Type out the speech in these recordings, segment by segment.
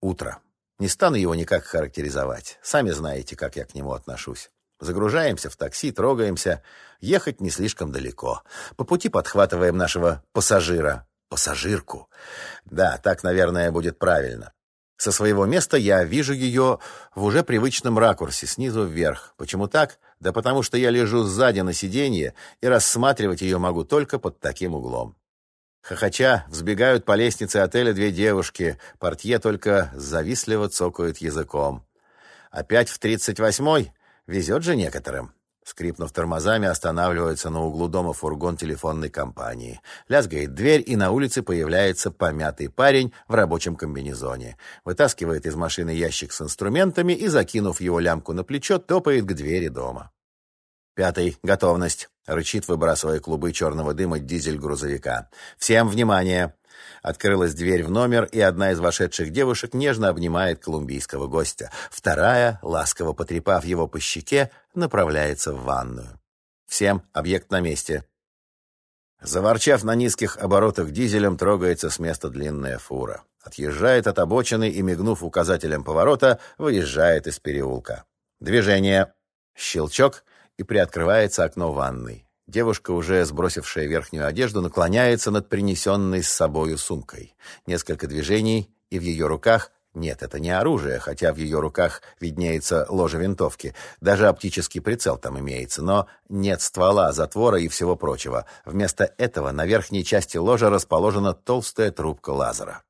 Утро. Не стану его никак характеризовать. Сами знаете, как я к нему отношусь. Загружаемся в такси, трогаемся. Ехать не слишком далеко. По пути подхватываем нашего пассажира. Пассажирку. Да, так, наверное, будет правильно. Со своего места я вижу ее в уже привычном ракурсе, снизу вверх. Почему так? Да потому что я лежу сзади на сиденье, и рассматривать ее могу только под таким углом. Хохоча взбегают по лестнице отеля две девушки. Портье только завистливо цокает языком. Опять в тридцать восьмой? Везет же некоторым. Скрипнув тормозами, останавливается на углу дома фургон телефонной компании. Лязгает дверь, и на улице появляется помятый парень в рабочем комбинезоне. Вытаскивает из машины ящик с инструментами и, закинув его лямку на плечо, топает к двери дома. Пятый. Готовность. Рычит, выбрасывая клубы черного дыма дизель грузовика. Всем внимание! Открылась дверь в номер, и одна из вошедших девушек нежно обнимает колумбийского гостя. Вторая, ласково потрепав его по щеке, направляется в ванную. Всем объект на месте. Заворчав на низких оборотах дизелем, трогается с места длинная фура. Отъезжает от обочины и, мигнув указателем поворота, выезжает из переулка. Движение. Щелчок, и приоткрывается окно ванной. Девушка, уже сбросившая верхнюю одежду, наклоняется над принесенной с собою сумкой. Несколько движений, и в ее руках нет, это не оружие, хотя в ее руках виднеется ложа винтовки. Даже оптический прицел там имеется, но нет ствола, затвора и всего прочего. Вместо этого на верхней части ложа расположена толстая трубка лазера.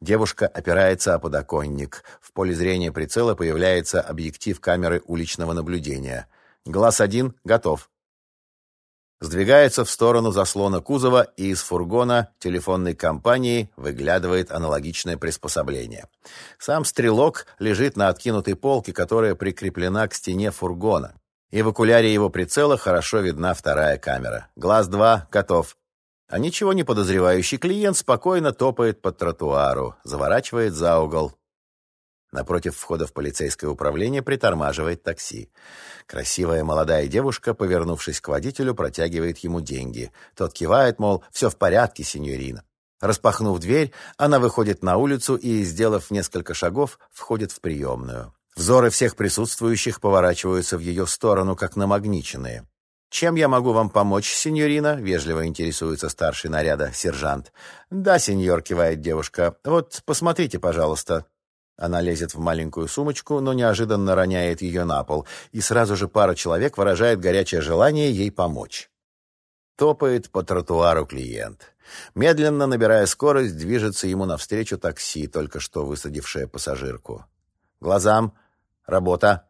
Девушка опирается о подоконник. В поле зрения прицела появляется объектив камеры уличного наблюдения. Глаз один готов сдвигается в сторону заслона кузова, и из фургона телефонной компании выглядывает аналогичное приспособление. Сам стрелок лежит на откинутой полке, которая прикреплена к стене фургона. И в окуляре его прицела хорошо видна вторая камера. Глаз 2 готов. А ничего не подозревающий клиент спокойно топает по тротуару, заворачивает за угол. Напротив входа в полицейское управление притормаживает такси. Красивая молодая девушка, повернувшись к водителю, протягивает ему деньги. Тот кивает, мол, все в порядке, сеньорина. Распахнув дверь, она выходит на улицу и, сделав несколько шагов, входит в приемную. Взоры всех присутствующих поворачиваются в ее сторону, как намагниченные. «Чем я могу вам помочь, сеньорина?» — вежливо интересуется старший наряда, сержант. «Да, сеньор», — кивает девушка. «Вот, посмотрите, пожалуйста». Она лезет в маленькую сумочку, но неожиданно роняет ее на пол, и сразу же пара человек выражает горячее желание ей помочь. Топает по тротуару клиент. Медленно, набирая скорость, движется ему навстречу такси, только что высадившее пассажирку. Глазам. Работа.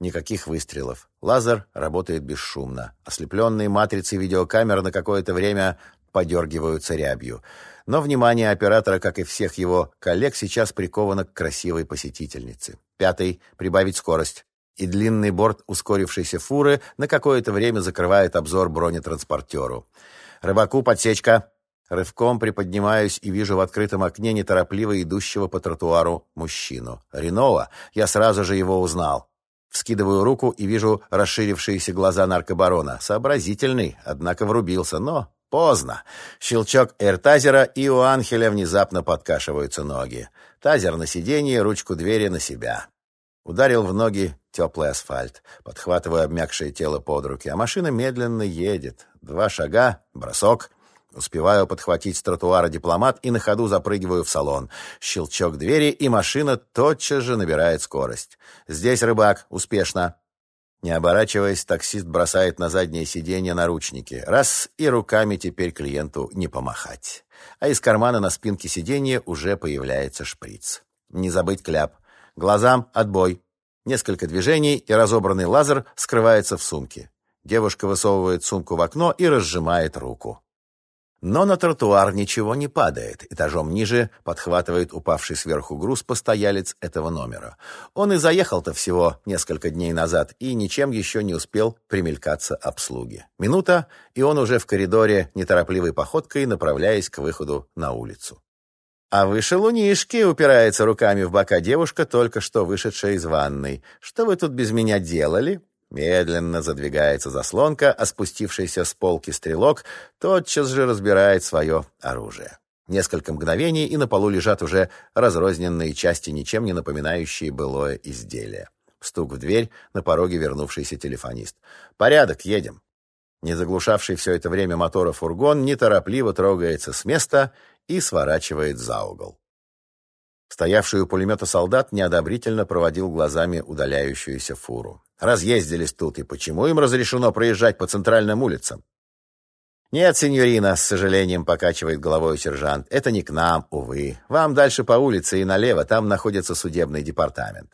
Никаких выстрелов. Лазер работает бесшумно. Ослепленные матрицы видеокамер на какое-то время подергиваются рябью. Но внимание оператора, как и всех его коллег, сейчас приковано к красивой посетительнице. Пятый — прибавить скорость. И длинный борт ускорившейся фуры на какое-то время закрывает обзор бронетранспортеру. Рыбаку подсечка. Рывком приподнимаюсь и вижу в открытом окне неторопливо идущего по тротуару мужчину. Ренова. Я сразу же его узнал. Вскидываю руку и вижу расширившиеся глаза наркобарона. Сообразительный, однако врубился, но Поздно. Щелчок эртазера, и у Анхеля внезапно подкашиваются ноги. Тазер на сиденье, ручку двери на себя. Ударил в ноги теплый асфальт, подхватывая обмякшее тело под руки, а машина медленно едет. Два шага, бросок. Успеваю подхватить с тротуара дипломат и на ходу запрыгиваю в салон. Щелчок двери, и машина тотчас же набирает скорость. Здесь рыбак. Успешно. Не оборачиваясь, таксист бросает на заднее сиденье наручники. Раз, и руками теперь клиенту не помахать. А из кармана на спинке сиденья уже появляется шприц. Не забыть кляп. Глазам отбой. Несколько движений, и разобранный лазер скрывается в сумке. Девушка высовывает сумку в окно и разжимает руку. Но на тротуар ничего не падает. Этажом ниже подхватывает упавший сверху груз постоялец этого номера. Он и заехал-то всего несколько дней назад и ничем еще не успел примелькаться обслуги. Минута, и он уже в коридоре неторопливой походкой, направляясь к выходу на улицу. А выше лунишки упирается руками в бока девушка, только что вышедшая из ванной. «Что вы тут без меня делали?» Медленно задвигается заслонка, а спустившийся с полки стрелок тотчас же разбирает свое оружие. Несколько мгновений, и на полу лежат уже разрозненные части, ничем не напоминающие былое изделие. Стук в дверь, на пороге вернувшийся телефонист. «Порядок, едем». Не заглушавший все это время мотора фургон неторопливо трогается с места и сворачивает за угол. Стоявший у пулемета солдат неодобрительно проводил глазами удаляющуюся фуру. Разъездились тут, и почему им разрешено проезжать по центральным улицам? «Нет, сеньорина», — с сожалением покачивает головой сержант, — «это не к нам, увы. Вам дальше по улице и налево, там находится судебный департамент.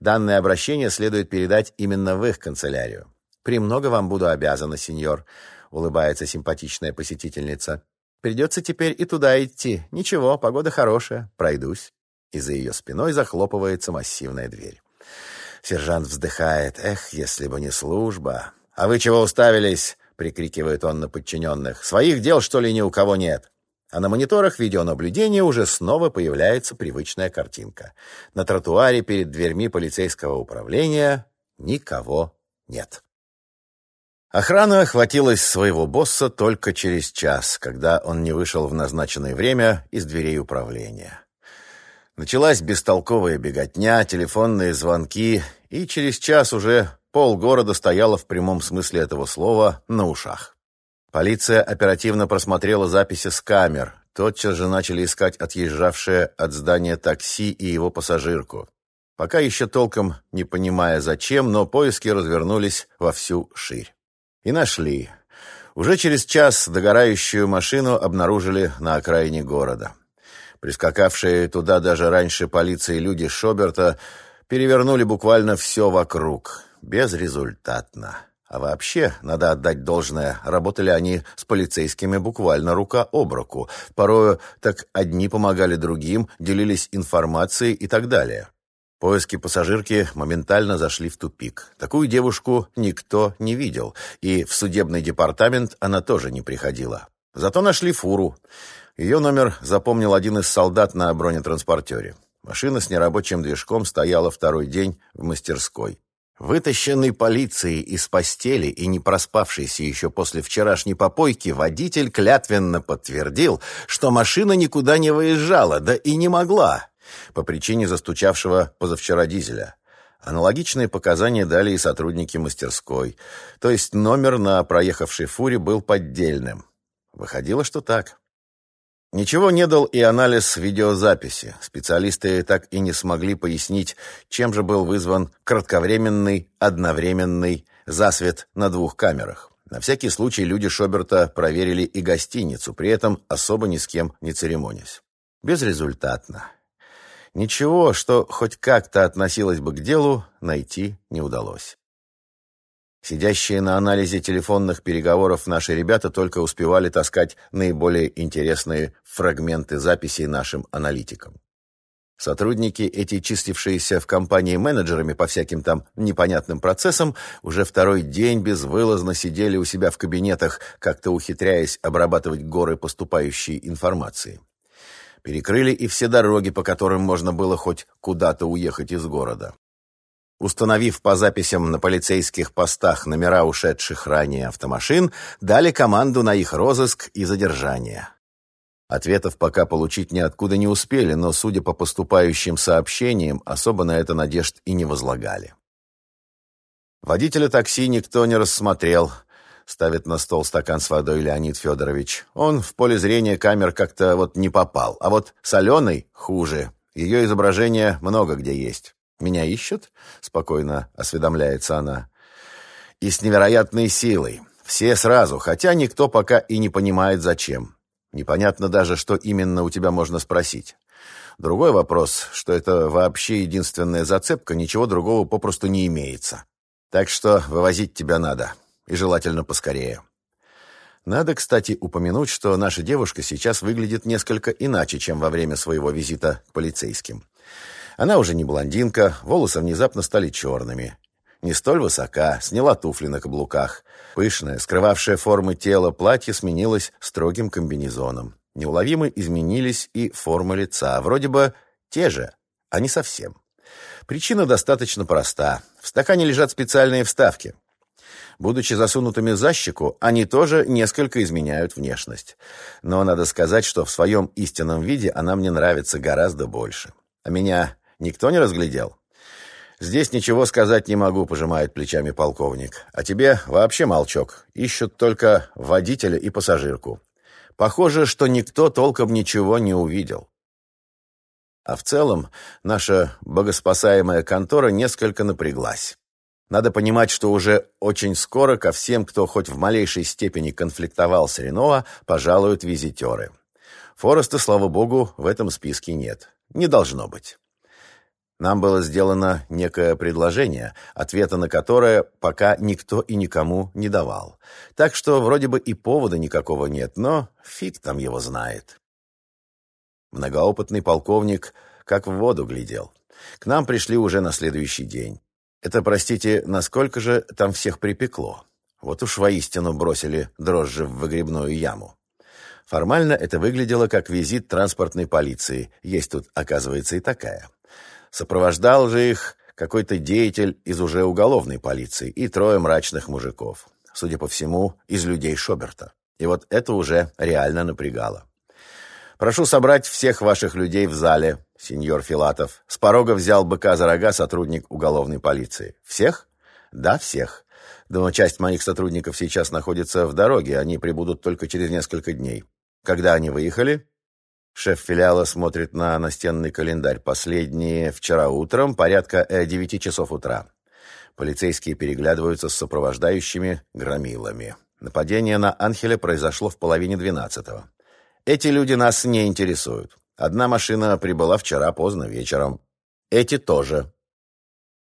Данное обращение следует передать именно в их канцелярию. «Премного вам буду обязана, сеньор», — улыбается симпатичная посетительница. «Придется теперь и туда идти. Ничего, погода хорошая, пройдусь». И за ее спиной захлопывается массивная дверь. Сержант вздыхает. «Эх, если бы не служба!» «А вы чего уставились?» — прикрикивает он на подчиненных. «Своих дел, что ли, ни у кого нет?» А на мониторах видеонаблюдения уже снова появляется привычная картинка. На тротуаре перед дверьми полицейского управления никого нет. Охрана охватилась своего босса только через час, когда он не вышел в назначенное время из дверей управления. Началась бестолковая беготня, телефонные звонки, и через час уже полгорода стояло в прямом смысле этого слова на ушах. Полиция оперативно просмотрела записи с камер. Тотчас же начали искать отъезжавшее от здания такси и его пассажирку. Пока еще толком не понимая зачем, но поиски развернулись во всю ширь. И нашли. Уже через час догорающую машину обнаружили на окраине города. Прискакавшие туда даже раньше полиции люди Шоберта перевернули буквально все вокруг. Безрезультатно. А вообще, надо отдать должное, работали они с полицейскими буквально рука об руку. Порою так одни помогали другим, делились информацией и так далее. Поиски пассажирки моментально зашли в тупик. Такую девушку никто не видел, и в судебный департамент она тоже не приходила. Зато нашли фуру. Ее номер запомнил один из солдат на бронетранспортере. Машина с нерабочим движком стояла второй день в мастерской. Вытащенный полицией из постели и не проспавшийся еще после вчерашней попойки, водитель клятвенно подтвердил, что машина никуда не выезжала, да и не могла по причине застучавшего позавчера дизеля. Аналогичные показания дали и сотрудники мастерской. То есть номер на проехавшей фуре был поддельным. Выходило, что так. Ничего не дал и анализ видеозаписи. Специалисты так и не смогли пояснить, чем же был вызван кратковременный, одновременный засвет на двух камерах. На всякий случай люди Шоберта проверили и гостиницу, при этом особо ни с кем не церемонясь. Безрезультатно. Ничего, что хоть как-то относилось бы к делу, найти не удалось. Сидящие на анализе телефонных переговоров наши ребята только успевали таскать наиболее интересные фрагменты записей нашим аналитикам. Сотрудники, эти чистившиеся в компании менеджерами по всяким там непонятным процессам, уже второй день безвылазно сидели у себя в кабинетах, как-то ухитряясь обрабатывать горы поступающей информации. Перекрыли и все дороги, по которым можно было хоть куда-то уехать из города. Установив по записям на полицейских постах номера ушедших ранее автомашин, дали команду на их розыск и задержание. Ответов пока получить ниоткуда не успели, но, судя по поступающим сообщениям, особо на это надежд и не возлагали. Водителя такси никто не рассмотрел – ставит на стол стакан с водой Леонид Федорович. Он в поле зрения камер как-то вот не попал. А вот с Аленой хуже. Ее изображение много где есть. «Меня ищут?» — спокойно осведомляется она. «И с невероятной силой. Все сразу, хотя никто пока и не понимает, зачем. Непонятно даже, что именно у тебя можно спросить. Другой вопрос, что это вообще единственная зацепка, ничего другого попросту не имеется. Так что вывозить тебя надо и желательно поскорее. Надо, кстати, упомянуть, что наша девушка сейчас выглядит несколько иначе, чем во время своего визита к полицейским. Она уже не блондинка, волосы внезапно стали черными. Не столь высока, сняла туфли на каблуках. Пышное, скрывавшее формы тела платье сменилось строгим комбинезоном. Неуловимо изменились и формы лица. Вроде бы те же, а не совсем. Причина достаточно проста. В стакане лежат специальные вставки. Будучи засунутыми за щеку, они тоже несколько изменяют внешность. Но надо сказать, что в своем истинном виде она мне нравится гораздо больше. А меня никто не разглядел? «Здесь ничего сказать не могу», — пожимает плечами полковник. «А тебе вообще молчок. Ищут только водителя и пассажирку. Похоже, что никто толком ничего не увидел». А в целом, наша богоспасаемая контора несколько напряглась. Надо понимать, что уже очень скоро ко всем, кто хоть в малейшей степени конфликтовал с Ренова, пожалуют визитеры. Фореста, слава богу, в этом списке нет. Не должно быть. Нам было сделано некое предложение, ответа на которое пока никто и никому не давал. Так что вроде бы и повода никакого нет, но фиг там его знает. Многоопытный полковник как в воду глядел. К нам пришли уже на следующий день. Это, простите, насколько же там всех припекло? Вот уж воистину бросили дрожжи в выгребную яму. Формально это выглядело как визит транспортной полиции. Есть тут, оказывается, и такая. Сопровождал же их какой-то деятель из уже уголовной полиции и трое мрачных мужиков. Судя по всему, из людей Шоберта. И вот это уже реально напрягало. «Прошу собрать всех ваших людей в зале», — сеньор Филатов. С порога взял быка за рога сотрудник уголовной полиции. «Всех?» «Да, всех. Но часть моих сотрудников сейчас находится в дороге, они прибудут только через несколько дней. Когда они выехали?» Шеф филиала смотрит на настенный календарь. Последние вчера утром, порядка э, девяти часов утра. Полицейские переглядываются с сопровождающими громилами. Нападение на Анхеля произошло в половине двенадцатого. Эти люди нас не интересуют. Одна машина прибыла вчера поздно вечером. Эти тоже.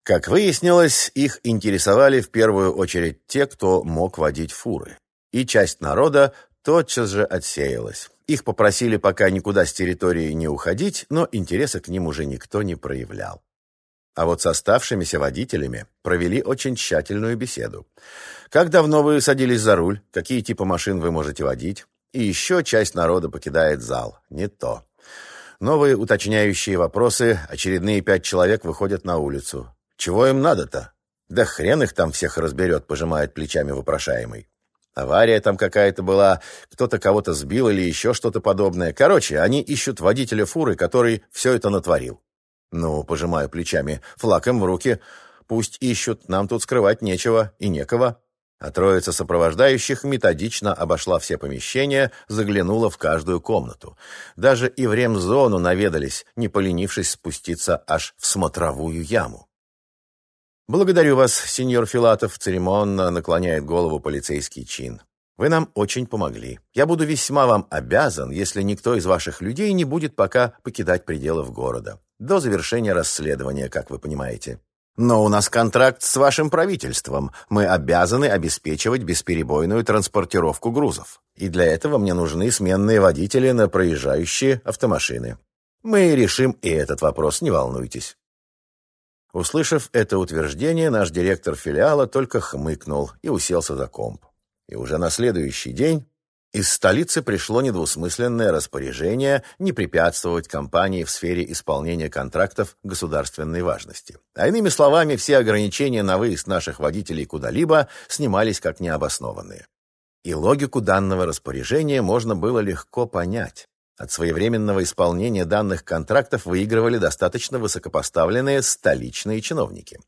Как выяснилось, их интересовали в первую очередь те, кто мог водить фуры. И часть народа тотчас же отсеялась. Их попросили пока никуда с территории не уходить, но интереса к ним уже никто не проявлял. А вот с оставшимися водителями провели очень тщательную беседу. Как давно вы садились за руль? Какие типы машин вы можете водить? И еще часть народа покидает зал. Не то. Новые уточняющие вопросы, очередные пять человек выходят на улицу. Чего им надо-то? Да хрен их там всех разберет, пожимает плечами вопрошаемый. Авария там какая-то была, кто-то кого-то сбил или еще что-то подобное. Короче, они ищут водителя фуры, который все это натворил. Ну, пожимаю плечами, флаг им в руки. Пусть ищут, нам тут скрывать нечего и некого. А троица сопровождающих методично обошла все помещения, заглянула в каждую комнату. Даже и в ремзону наведались, не поленившись спуститься аж в смотровую яму. «Благодарю вас, сеньор Филатов», — церемонно наклоняет голову полицейский чин. «Вы нам очень помогли. Я буду весьма вам обязан, если никто из ваших людей не будет пока покидать пределы города. До завершения расследования, как вы понимаете. Но у нас контракт с вашим правительством. Мы обязаны обеспечивать бесперебойную транспортировку грузов. И для этого мне нужны сменные водители на проезжающие автомашины. Мы решим и этот вопрос, не волнуйтесь». Услышав это утверждение, наш директор филиала только хмыкнул и уселся за комп. И уже на следующий день из столицы пришло недвусмысленное распоряжение не препятствовать компании в сфере исполнения контрактов государственной важности. А иными словами, все ограничения на выезд наших водителей куда-либо снимались как необоснованные. И логику данного распоряжения можно было легко понять. От своевременного исполнения данных контрактов выигрывали достаточно высокопоставленные столичные чиновники.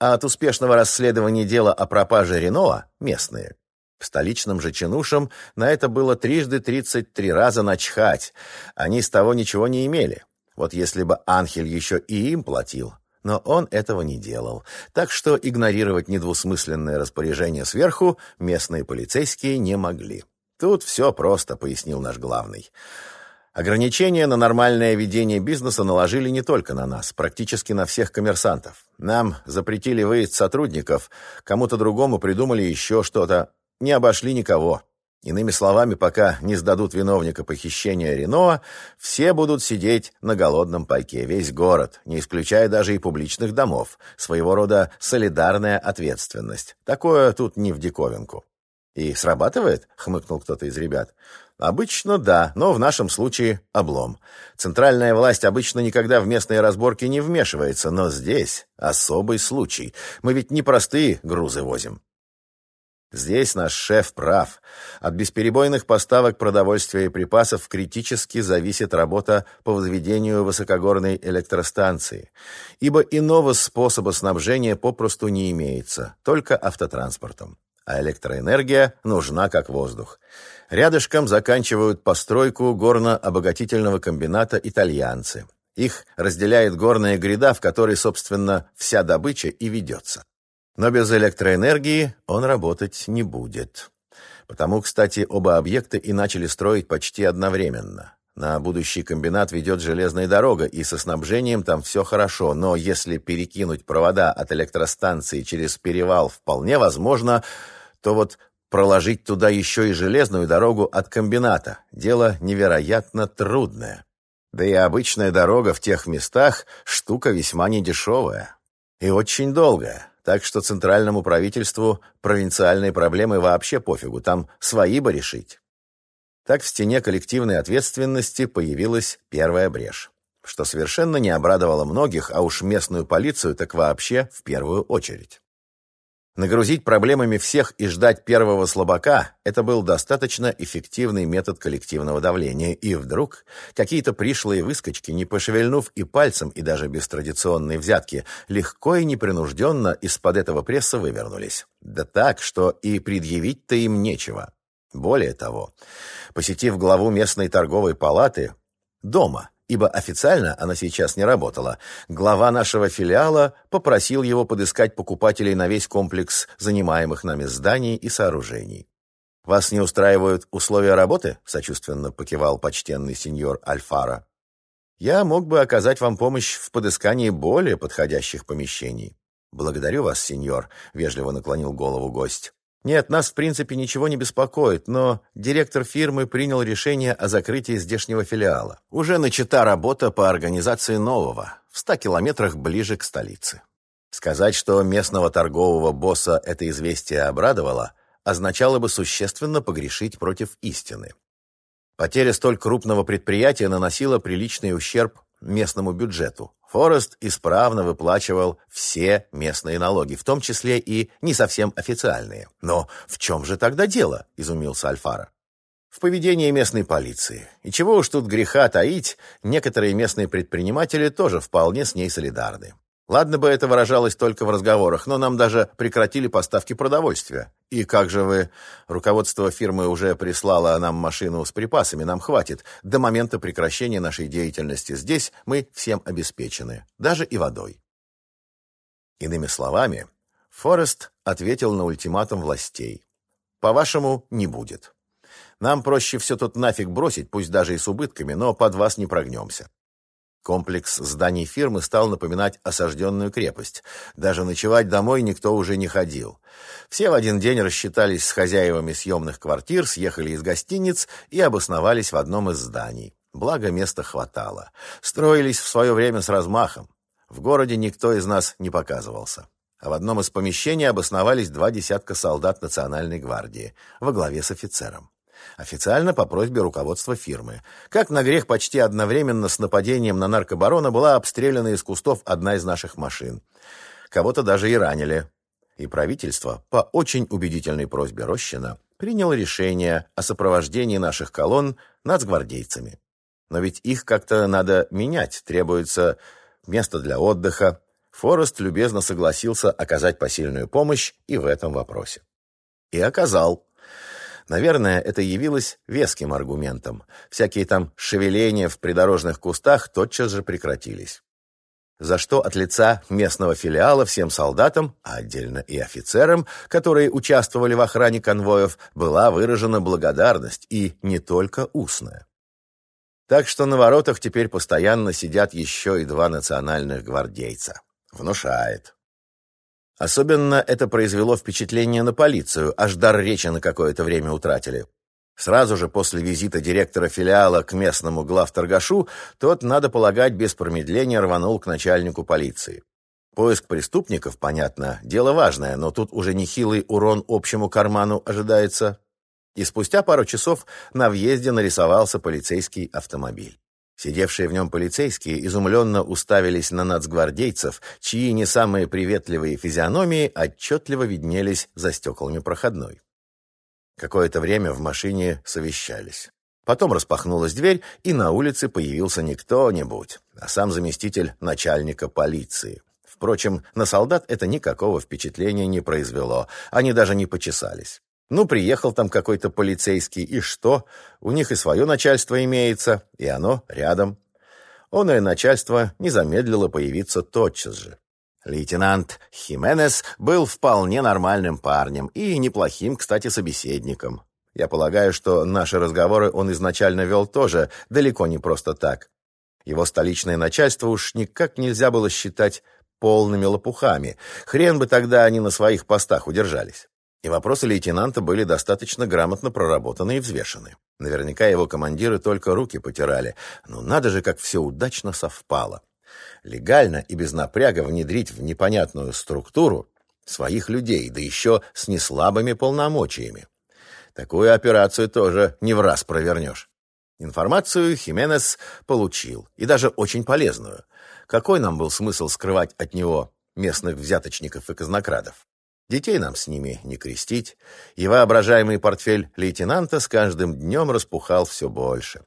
А от успешного расследования дела о пропаже Реноа – местные. Столичным же чинушам на это было трижды тридцать три раза начхать. Они с того ничего не имели. Вот если бы Анхель еще и им платил. Но он этого не делал. Так что игнорировать недвусмысленное распоряжение сверху местные полицейские не могли. Тут все просто, пояснил наш главный. Ограничения на нормальное ведение бизнеса наложили не только на нас, практически на всех коммерсантов. Нам запретили выезд сотрудников, кому-то другому придумали еще что-то, не обошли никого. Иными словами, пока не сдадут виновника похищения Рено, все будут сидеть на голодном пайке, весь город, не исключая даже и публичных домов. Своего рода солидарная ответственность. Такое тут не в диковинку. «И срабатывает?» — хмыкнул кто-то из ребят. Обычно да, но в нашем случае облом. Центральная власть обычно никогда в местные разборки не вмешивается, но здесь особый случай. Мы ведь не простые грузы возим. Здесь наш шеф прав. От бесперебойных поставок продовольствия и припасов критически зависит работа по возведению высокогорной электростанции, ибо иного способа снабжения попросту не имеется, только автотранспортом. А электроэнергия нужна как воздух. Рядышком заканчивают постройку горно-обогатительного комбината итальянцы. Их разделяет горная гряда, в которой, собственно, вся добыча и ведется. Но без электроэнергии он работать не будет. Потому, кстати, оба объекта и начали строить почти одновременно. На будущий комбинат ведет железная дорога, и со снабжением там все хорошо, но если перекинуть провода от электростанции через перевал вполне возможно, то вот проложить туда еще и железную дорогу от комбината – дело невероятно трудное. Да и обычная дорога в тех местах – штука весьма недешевая. И очень долгая. Так что центральному правительству провинциальные проблемы вообще пофигу, там свои бы решить. Так в стене коллективной ответственности появилась первая брешь, что совершенно не обрадовало многих, а уж местную полицию так вообще в первую очередь. Нагрузить проблемами всех и ждать первого слабака – это был достаточно эффективный метод коллективного давления. И вдруг какие-то пришлые выскочки, не пошевельнув и пальцем, и даже без традиционной взятки, легко и непринужденно из-под этого пресса вывернулись. Да так, что и предъявить-то им нечего. Более того, посетив главу местной торговой палаты, дома – ибо официально она сейчас не работала, глава нашего филиала попросил его подыскать покупателей на весь комплекс занимаемых нами зданий и сооружений. «Вас не устраивают условия работы?» — сочувственно покивал почтенный сеньор Альфара. «Я мог бы оказать вам помощь в подыскании более подходящих помещений». «Благодарю вас, сеньор», — вежливо наклонил голову гость. Нет, нас в принципе ничего не беспокоит, но директор фирмы принял решение о закрытии здешнего филиала. Уже начата работа по организации нового, в ста километрах ближе к столице. Сказать, что местного торгового босса это известие обрадовало, означало бы существенно погрешить против истины. Потеря столь крупного предприятия наносила приличный ущерб местному бюджету. Форест исправно выплачивал все местные налоги, в том числе и не совсем официальные. Но в чем же тогда дело, изумился Альфара. В поведении местной полиции. И чего уж тут греха таить, некоторые местные предприниматели тоже вполне с ней солидарны. Ладно бы это выражалось только в разговорах, но нам даже прекратили поставки продовольствия. И как же вы... Руководство фирмы уже прислало нам машину с припасами, нам хватит. До момента прекращения нашей деятельности здесь мы всем обеспечены, даже и водой. Иными словами, Форест ответил на ультиматум властей. По-вашему, не будет. Нам проще все тут нафиг бросить, пусть даже и с убытками, но под вас не прогнемся. Комплекс зданий фирмы стал напоминать осажденную крепость. Даже ночевать домой никто уже не ходил. Все в один день рассчитались с хозяевами съемных квартир, съехали из гостиниц и обосновались в одном из зданий. Благо, места хватало. Строились в свое время с размахом. В городе никто из нас не показывался. А в одном из помещений обосновались два десятка солдат Национальной гвардии во главе с офицером. Официально по просьбе руководства фирмы. Как на грех почти одновременно с нападением на наркобарона была обстреляна из кустов одна из наших машин. Кого-то даже и ранили. И правительство, по очень убедительной просьбе Рощина, приняло решение о сопровождении наших колонн нацгвардейцами. Но ведь их как-то надо менять, требуется место для отдыха. Форест любезно согласился оказать посильную помощь и в этом вопросе. И оказал. Наверное, это явилось веским аргументом. Всякие там шевеления в придорожных кустах тотчас же прекратились. За что от лица местного филиала всем солдатам, а отдельно и офицерам, которые участвовали в охране конвоев, была выражена благодарность, и не только устная. Так что на воротах теперь постоянно сидят еще и два национальных гвардейца. Внушает. Особенно это произвело впечатление на полицию, аж дар речи на какое-то время утратили. Сразу же после визита директора филиала к местному главторгашу, тот, надо полагать, без промедления рванул к начальнику полиции. Поиск преступников, понятно, дело важное, но тут уже нехилый урон общему карману ожидается. И спустя пару часов на въезде нарисовался полицейский автомобиль. Сидевшие в нем полицейские изумленно уставились на нацгвардейцев, чьи не самые приветливые физиономии отчетливо виднелись за стеклами проходной. Какое-то время в машине совещались. Потом распахнулась дверь, и на улице появился не кто-нибудь, а сам заместитель начальника полиции. Впрочем, на солдат это никакого впечатления не произвело, они даже не почесались. Ну, приехал там какой-то полицейский, и что? У них и свое начальство имеется, и оно рядом. Он и начальство не замедлило появиться тотчас же. Лейтенант Хименес был вполне нормальным парнем и неплохим, кстати, собеседником. Я полагаю, что наши разговоры он изначально вел тоже далеко не просто так. Его столичное начальство уж никак нельзя было считать полными лопухами. Хрен бы тогда они на своих постах удержались. И вопросы лейтенанта были достаточно грамотно проработаны и взвешены. Наверняка его командиры только руки потирали. Но надо же, как все удачно совпало. Легально и без напряга внедрить в непонятную структуру своих людей, да еще с неслабыми полномочиями. Такую операцию тоже не в раз провернешь. Информацию Хименес получил, и даже очень полезную. Какой нам был смысл скрывать от него местных взяточников и казнокрадов? Детей нам с ними не крестить, и воображаемый портфель лейтенанта с каждым днем распухал все больше.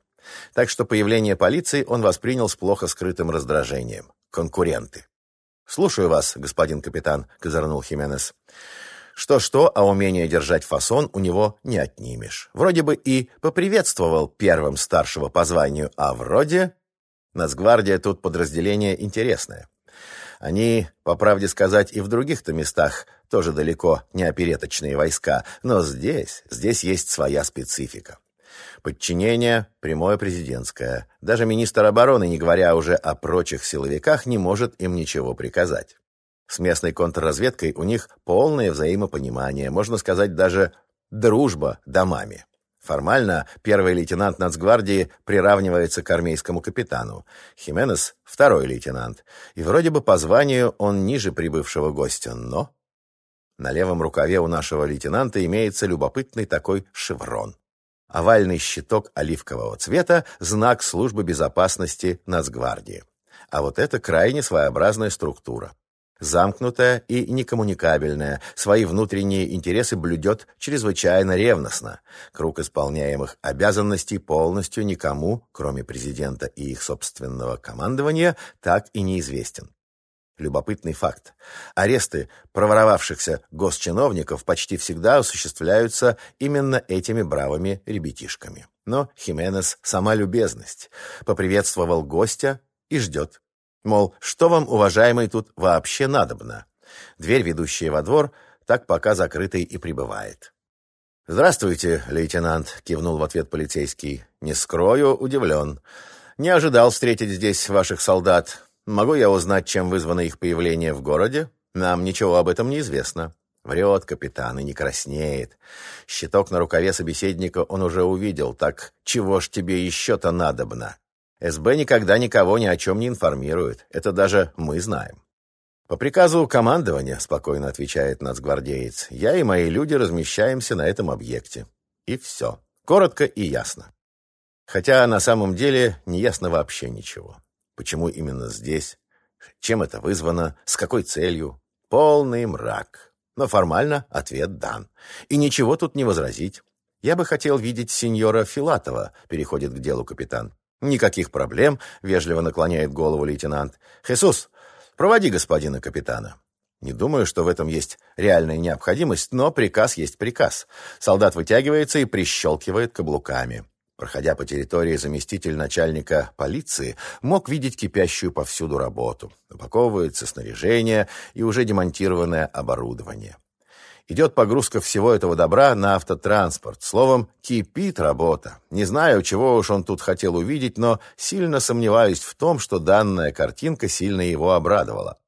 Так что появление полиции он воспринял с плохо скрытым раздражением. Конкуренты. «Слушаю вас, господин капитан», — козырнул Хименес. Что-что, а умение держать фасон у него не отнимешь. Вроде бы и поприветствовал первым старшего по званию, а вроде... Нацгвардия тут подразделение интересное. Они, по правде сказать, и в других-то местах тоже далеко не опереточные войска, но здесь, здесь есть своя специфика. Подчинение прямое президентское. Даже министр обороны, не говоря уже о прочих силовиках, не может им ничего приказать. С местной контрразведкой у них полное взаимопонимание, можно сказать, даже дружба домами. Формально первый лейтенант нацгвардии приравнивается к армейскому капитану. Хименес — второй лейтенант. И вроде бы по званию он ниже прибывшего гостя, но... На левом рукаве у нашего лейтенанта имеется любопытный такой шеврон. Овальный щиток оливкового цвета — знак службы безопасности Нацгвардии. А вот это крайне своеобразная структура замкнутая и некоммуникабельная, свои внутренние интересы блюдет чрезвычайно ревностно. Круг исполняемых обязанностей полностью никому, кроме президента и их собственного командования, так и неизвестен. Любопытный факт. Аресты проворовавшихся госчиновников почти всегда осуществляются именно этими бравыми ребятишками. Но Хименес — сама любезность. Поприветствовал гостя и ждет Мол, что вам, уважаемый, тут вообще надобно? Дверь, ведущая во двор, так пока закрытой и пребывает. «Здравствуйте, лейтенант», — кивнул в ответ полицейский. «Не скрою, удивлен. Не ожидал встретить здесь ваших солдат. Могу я узнать, чем вызвано их появление в городе? Нам ничего об этом не известно». Врет капитан и не краснеет. Щиток на рукаве собеседника он уже увидел. Так чего ж тебе еще-то надобно? СБ никогда никого ни о чем не информирует. Это даже мы знаем. По приказу командования, спокойно отвечает нацгвардеец, я и мои люди размещаемся на этом объекте. И все. Коротко и ясно. Хотя на самом деле не ясно вообще ничего. Почему именно здесь? Чем это вызвано? С какой целью? Полный мрак. Но формально ответ дан. И ничего тут не возразить. Я бы хотел видеть сеньора Филатова, переходит к делу капитан. «Никаких проблем», — вежливо наклоняет голову лейтенант. «Хесус, проводи господина капитана». Не думаю, что в этом есть реальная необходимость, но приказ есть приказ. Солдат вытягивается и прищелкивает каблуками. Проходя по территории, заместитель начальника полиции мог видеть кипящую повсюду работу. Упаковывается снаряжение и уже демонтированное оборудование. Идет погрузка всего этого добра на автотранспорт. Словом, кипит работа. Не знаю, чего уж он тут хотел увидеть, но сильно сомневаюсь в том, что данная картинка сильно его обрадовала.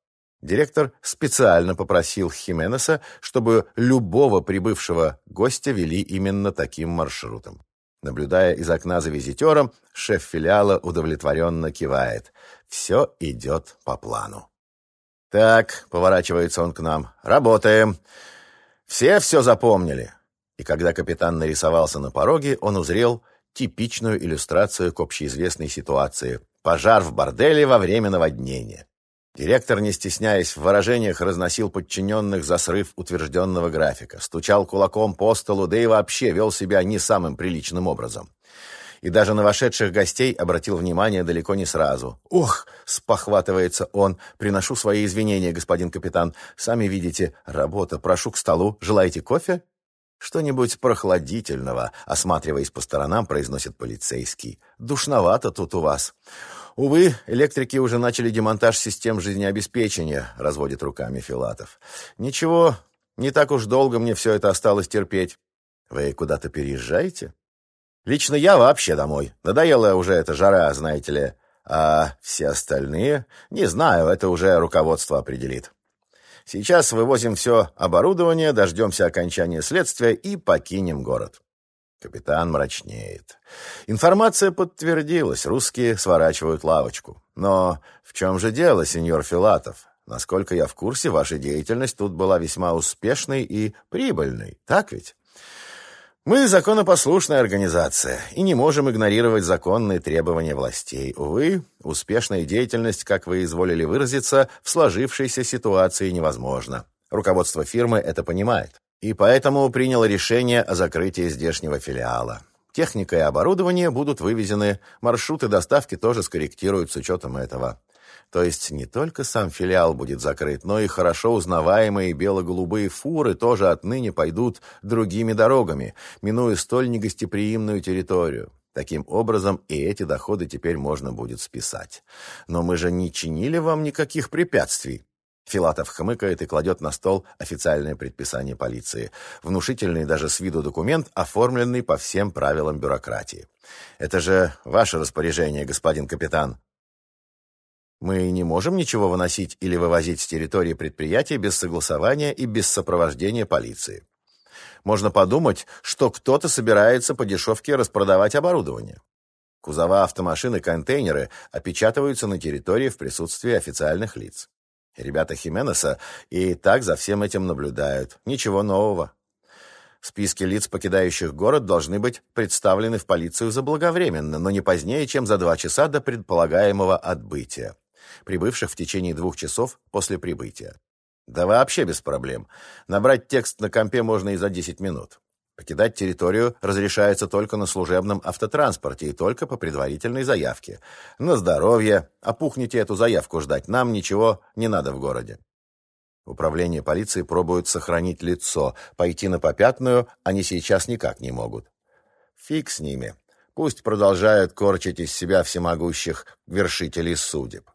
Директор специально попросил Хименеса, чтобы любого прибывшего гостя вели именно таким маршрутом. Наблюдая из окна за визитером, шеф филиала удовлетворенно кивает. Все идет по плану. «Так», — поворачивается он к нам, — «работаем. Все все запомнили. И когда капитан нарисовался на пороге, он узрел типичную иллюстрацию к общеизвестной ситуации. Пожар в борделе во время наводнения. Директор, не стесняясь в выражениях, разносил подчиненных за срыв утвержденного графика, стучал кулаком по столу, да и вообще вел себя не самым приличным образом. И даже на вошедших гостей обратил внимание далеко не сразу. «Ох!» — спохватывается он. «Приношу свои извинения, господин капитан. Сами видите, работа. Прошу к столу. Желаете кофе?» «Что-нибудь прохладительного», — осматриваясь по сторонам, произносит полицейский. «Душновато тут у вас». «Увы, электрики уже начали демонтаж систем жизнеобеспечения», — разводит руками Филатов. «Ничего, не так уж долго мне все это осталось терпеть. Вы куда-то переезжаете?» «Лично я вообще домой. Надоела уже эта жара, знаете ли. А все остальные? Не знаю, это уже руководство определит. Сейчас вывозим все оборудование, дождемся окончания следствия и покинем город». Капитан мрачнеет. Информация подтвердилась, русские сворачивают лавочку. Но в чем же дело, сеньор Филатов? Насколько я в курсе, ваша деятельность тут была весьма успешной и прибыльной, так ведь? Мы законопослушная организация и не можем игнорировать законные требования властей. Увы, успешная деятельность, как вы изволили выразиться, в сложившейся ситуации невозможна. Руководство фирмы это понимает и поэтому принял решение о закрытии здешнего филиала. Техника и оборудование будут вывезены, маршруты доставки тоже скорректируют с учетом этого. То есть не только сам филиал будет закрыт, но и хорошо узнаваемые бело-голубые фуры тоже отныне пойдут другими дорогами, минуя столь негостеприимную территорию. Таким образом, и эти доходы теперь можно будет списать. Но мы же не чинили вам никаких препятствий. Филатов хмыкает и кладет на стол официальное предписание полиции. Внушительный даже с виду документ, оформленный по всем правилам бюрократии. Это же ваше распоряжение, господин капитан. Мы не можем ничего выносить или вывозить с территории предприятия без согласования и без сопровождения полиции. Можно подумать, что кто-то собирается по дешевке распродавать оборудование. Кузова автомашин и контейнеры опечатываются на территории в присутствии официальных лиц. Ребята Хименеса и так за всем этим наблюдают. Ничего нового. Списки лиц, покидающих город, должны быть представлены в полицию заблаговременно, но не позднее, чем за два часа до предполагаемого отбытия, прибывших в течение двух часов после прибытия. Да вообще без проблем. Набрать текст на компе можно и за 10 минут. Покидать территорию разрешается только на служебном автотранспорте и только по предварительной заявке. На здоровье. Опухните эту заявку ждать. Нам ничего не надо в городе. Управление полиции пробует сохранить лицо. Пойти на попятную они сейчас никак не могут. Фиг с ними. Пусть продолжают корчить из себя всемогущих вершителей судеб.